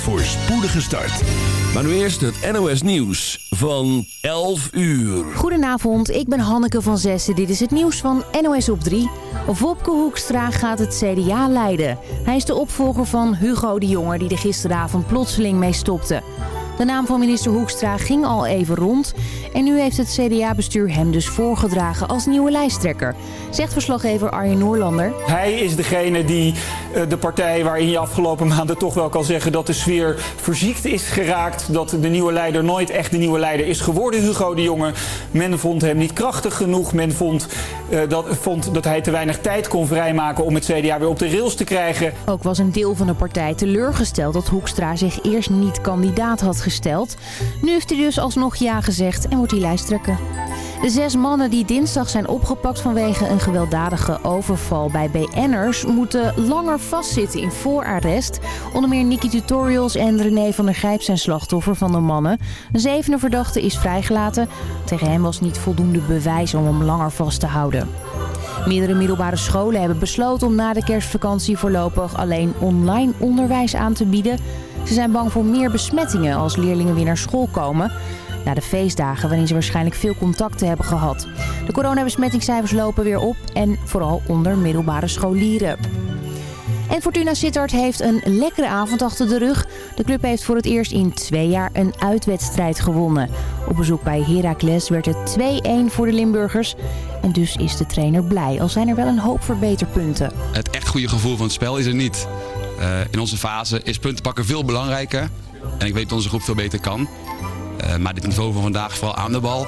voor spoedige start. Maar nu eerst het NOS Nieuws van 11 uur. Goedenavond, ik ben Hanneke van Zessen. Dit is het nieuws van NOS op 3. Wopke Hoekstra gaat het CDA leiden. Hij is de opvolger van Hugo de Jonge die er gisteravond plotseling mee stopte. De naam van minister Hoekstra ging al even rond. En nu heeft het CDA-bestuur hem dus voorgedragen als nieuwe lijsttrekker. Zegt verslaggever Arjen Noorlander. Hij is degene die uh, de partij waarin je afgelopen maanden toch wel kan zeggen dat de sfeer verziekt is geraakt. Dat de nieuwe leider nooit echt de nieuwe leider is geworden, Hugo de Jonge. Men vond hem niet krachtig genoeg. Men vond, uh, dat, vond dat hij te weinig tijd kon vrijmaken om het CDA weer op de rails te krijgen. Ook was een deel van de partij teleurgesteld dat Hoekstra zich eerst niet kandidaat had Nu heeft hij dus alsnog ja gezegd en wordt hij lijsttrekker. De zes mannen die dinsdag zijn opgepakt vanwege een gewelddadige overval bij BN'ers... moeten langer vastzitten in voorarrest. Onder meer Nicky Tutorials en René van der Grijp zijn slachtoffer van de mannen. Een zevende verdachte is vrijgelaten. Tegen hem was niet voldoende bewijs om hem langer vast te houden. Meerdere middelbare scholen hebben besloten om na de kerstvakantie voorlopig alleen online onderwijs aan te bieden. Ze zijn bang voor meer besmettingen als leerlingen weer naar school komen na de feestdagen waarin ze waarschijnlijk veel contacten hebben gehad. De coronabesmettingscijfers lopen weer op en vooral onder middelbare scholieren. En Fortuna Sittard heeft een lekkere avond achter de rug. De club heeft voor het eerst in twee jaar een uitwedstrijd gewonnen. Op bezoek bij Heracles werd het 2-1 voor de Limburgers. En dus is de trainer blij, al zijn er wel een hoop verbeterpunten. Het echt goede gevoel van het spel is er niet. Uh, in onze fase is punten pakken veel belangrijker. En ik weet dat onze groep veel beter kan. Uh, maar dit niveau van vandaag, vooral aan de bal,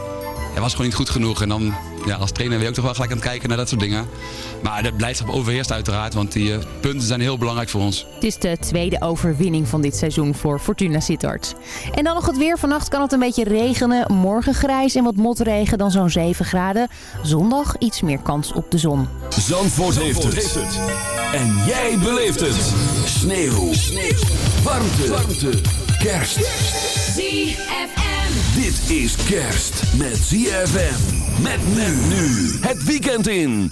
hij was gewoon niet goed genoeg. En dan ja, als trainer ben je ook toch wel gelijk aan het kijken naar dat soort dingen. Maar de blijdschap overheerst uiteraard, want die uh, punten zijn heel belangrijk voor ons. Het is de tweede overwinning van dit seizoen voor Fortuna Sittard. En dan nog het weer. Vannacht kan het een beetje regenen. Morgen grijs en wat motregen, dan zo'n 7 graden. Zondag iets meer kans op de zon. Zandvoort, Zandvoort heeft, het. heeft, het. En jij beleeft het. Sneeuw. Sneeuw. Warmte. Warmte. Kerst. ZFM. Dit is kerst met ZFM. Met men nu. Het weekend in.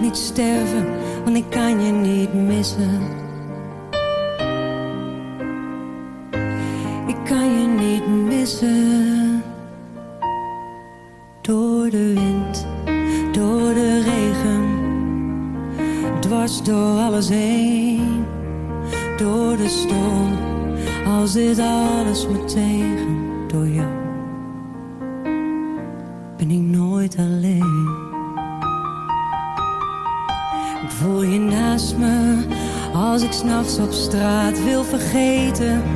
niet sterven, want ik kan je niet missen. zitten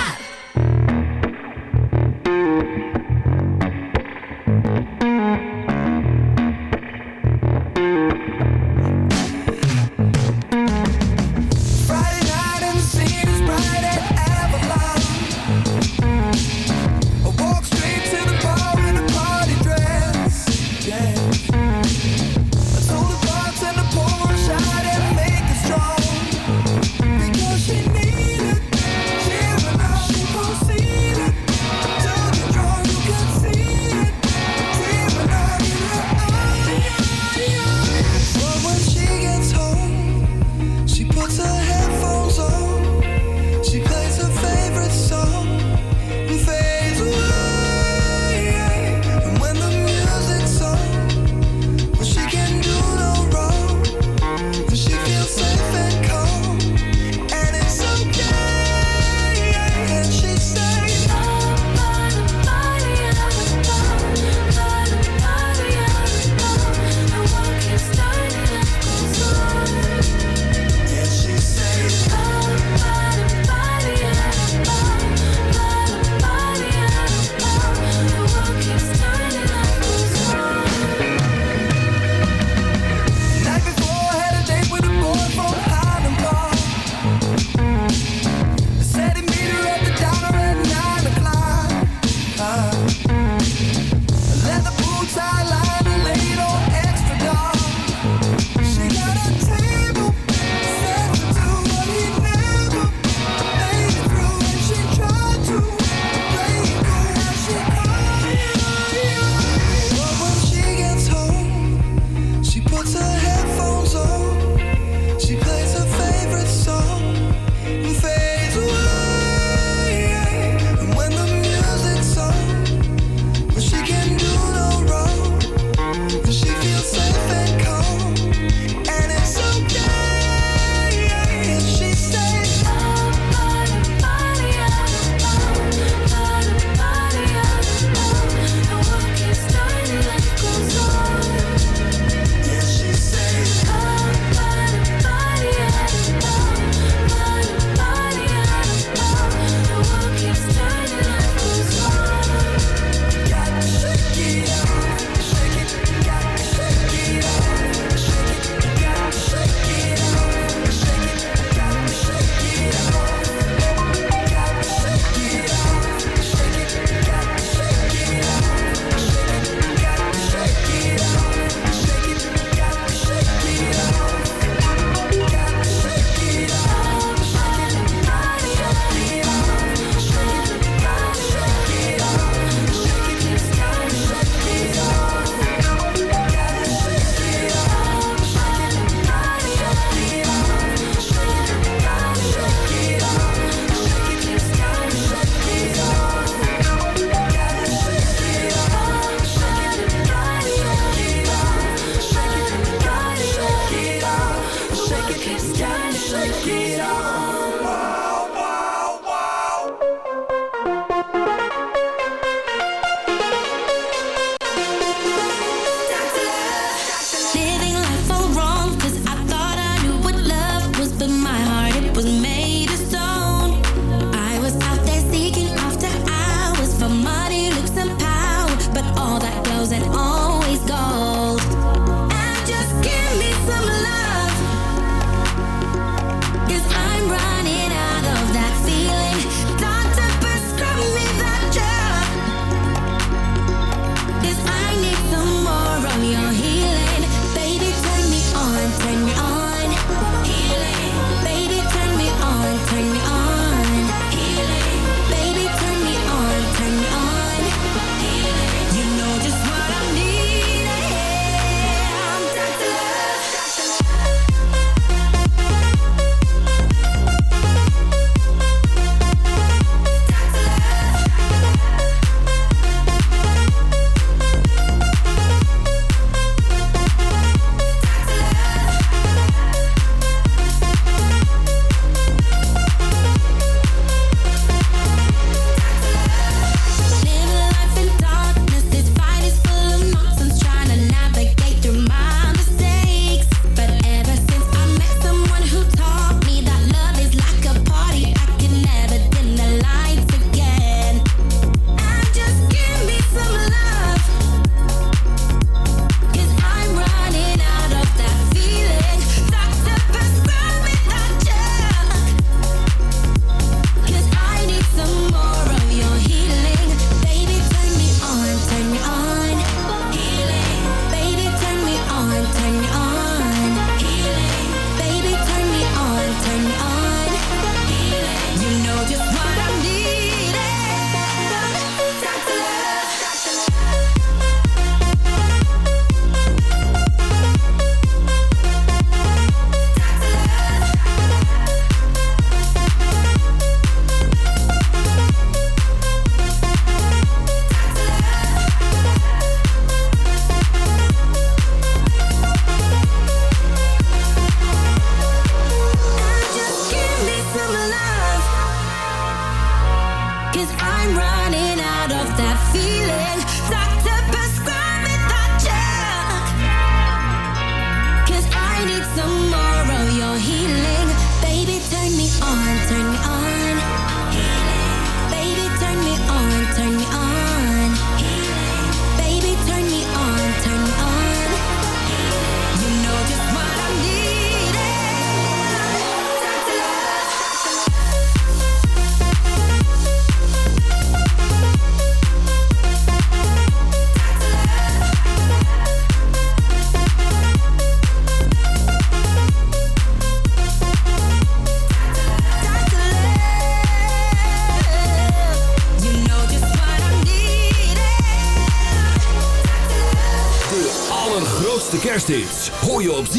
right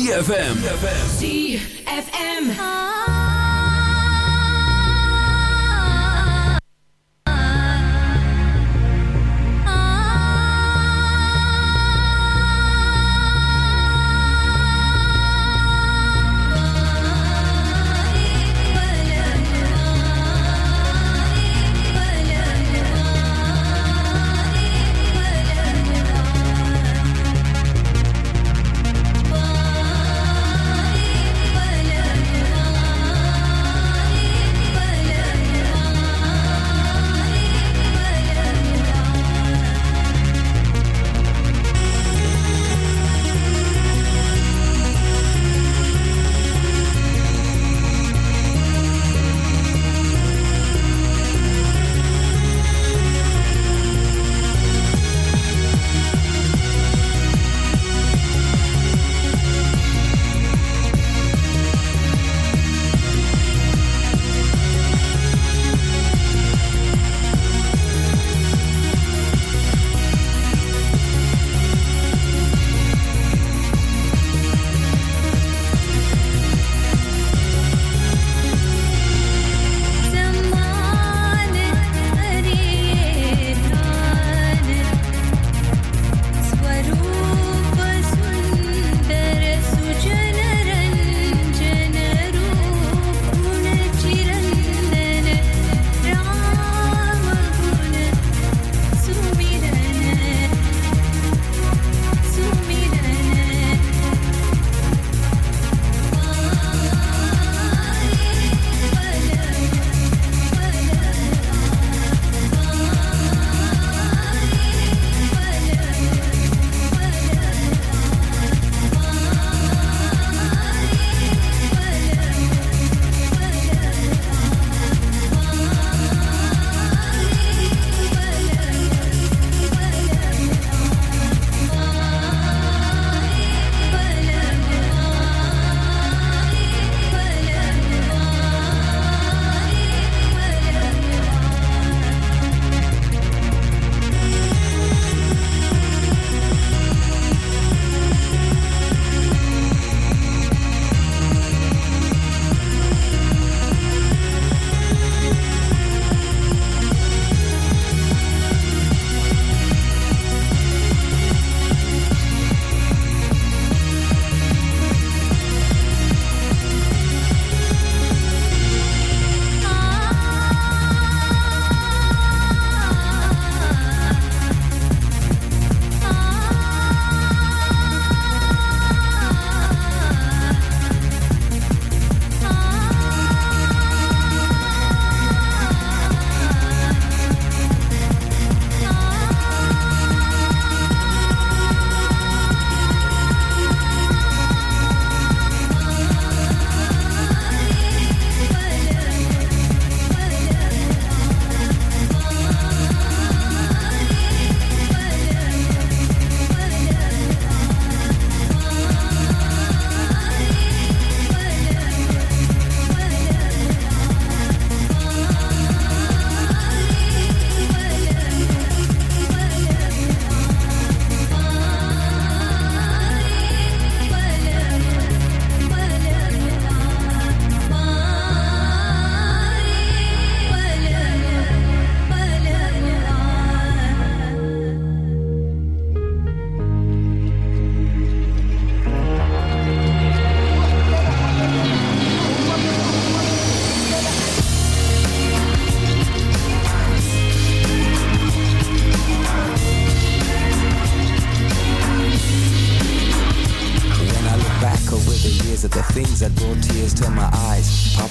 ZFM.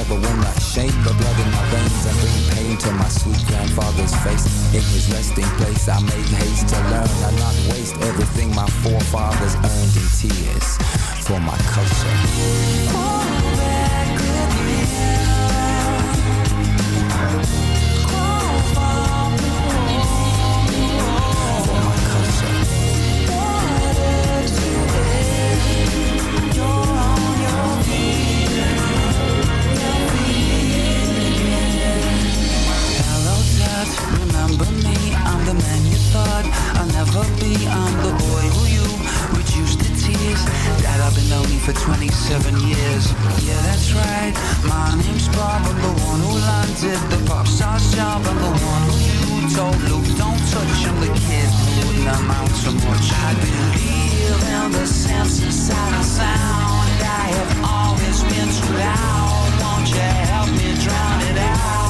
I never wanna shame the blood in my veins and bring pain to my sweet grandfather's face. In his resting place, I make haste to learn and not waste everything my forefathers earned in tears for my culture. For you I'll never be. I'm the boy who you reduced to tears. Dad, I've been lonely for 27 years. Yeah, that's right. My name's Bob. I'm the one who landed the pop star's job. I'm the one who you told Luke, don't touch. I'm the kid wouldn't amount to much. I believe in the sense inside of sound. I have always been too loud. Won't you help me drown it out?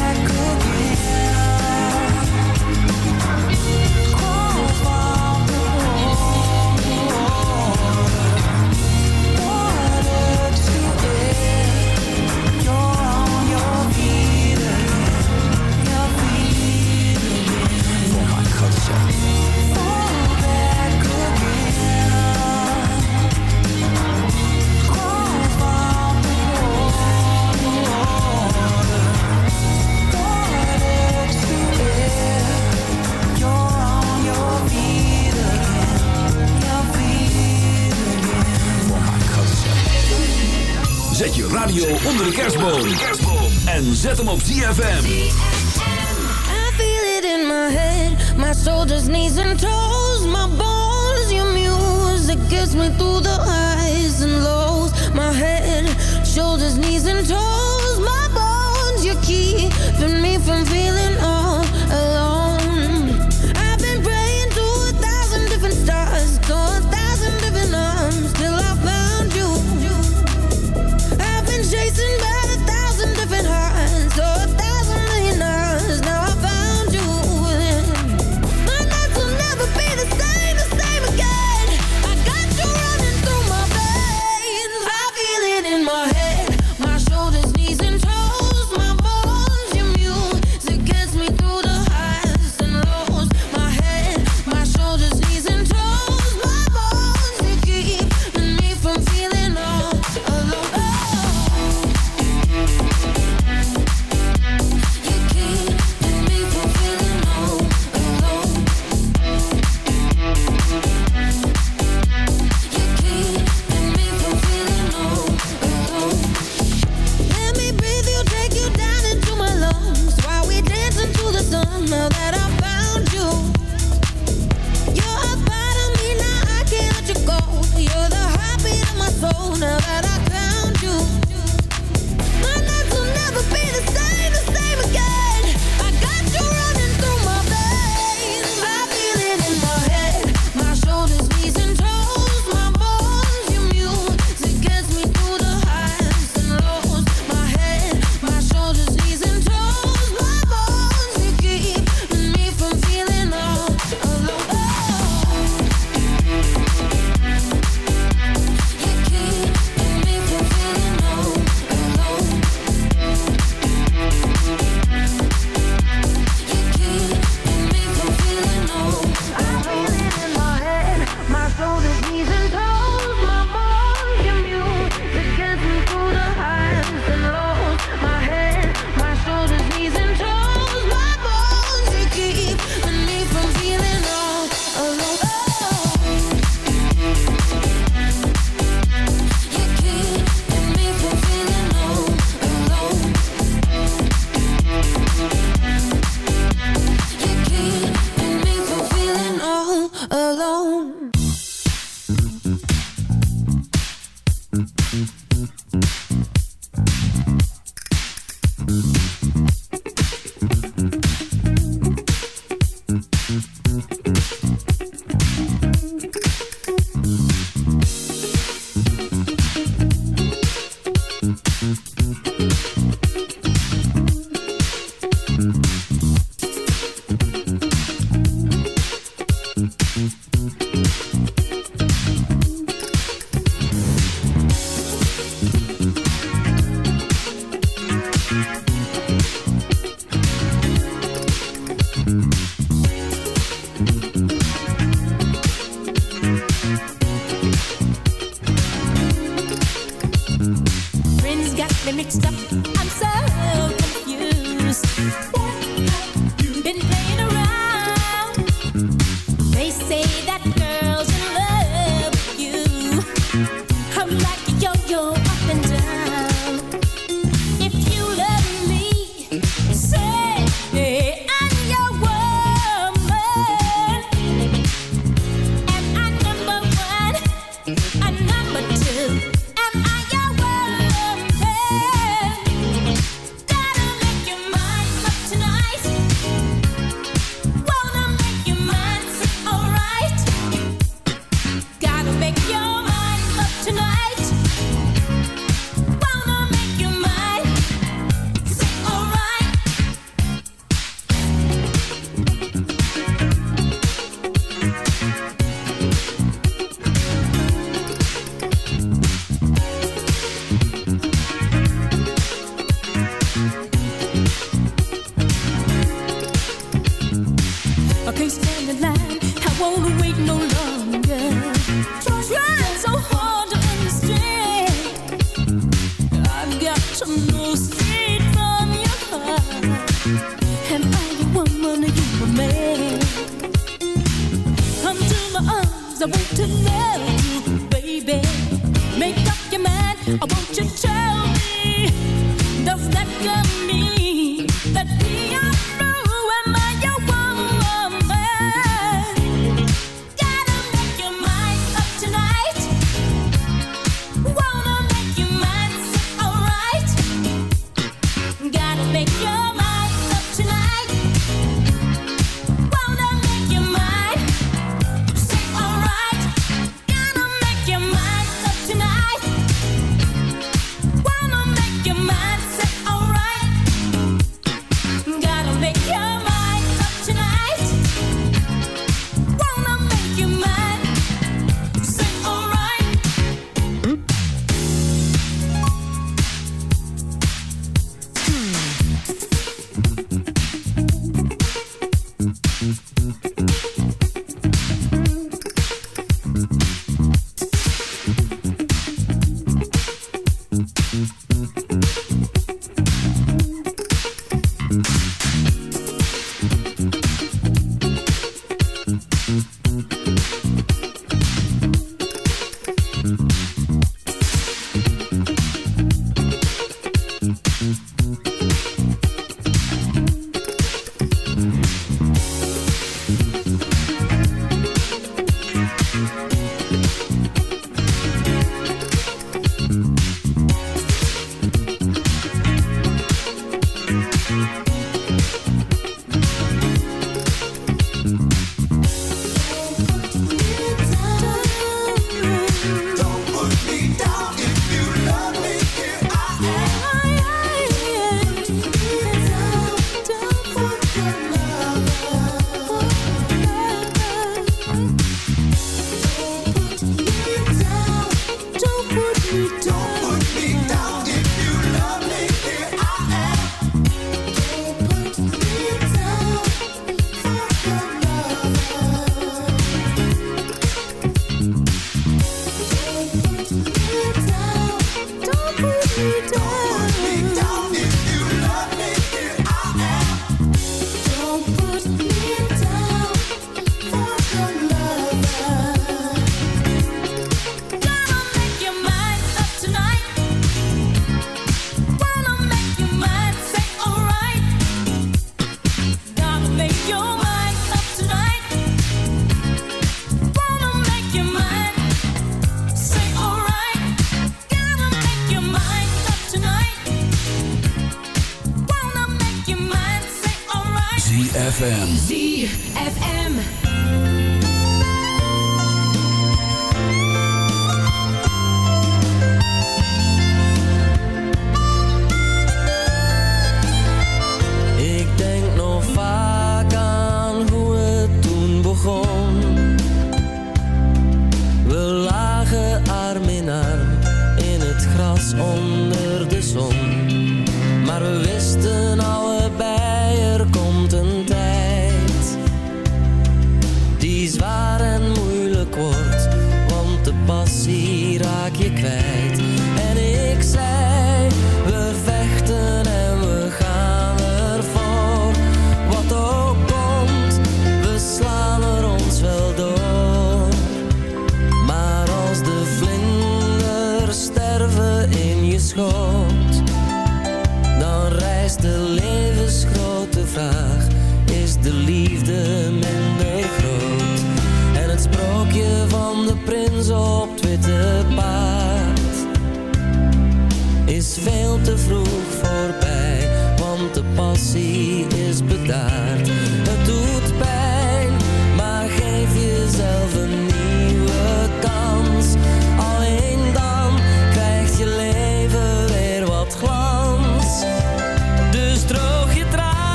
ZFM. Mm-hmm. Got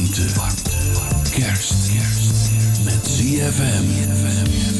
warmte. Kerst. Met ZFM.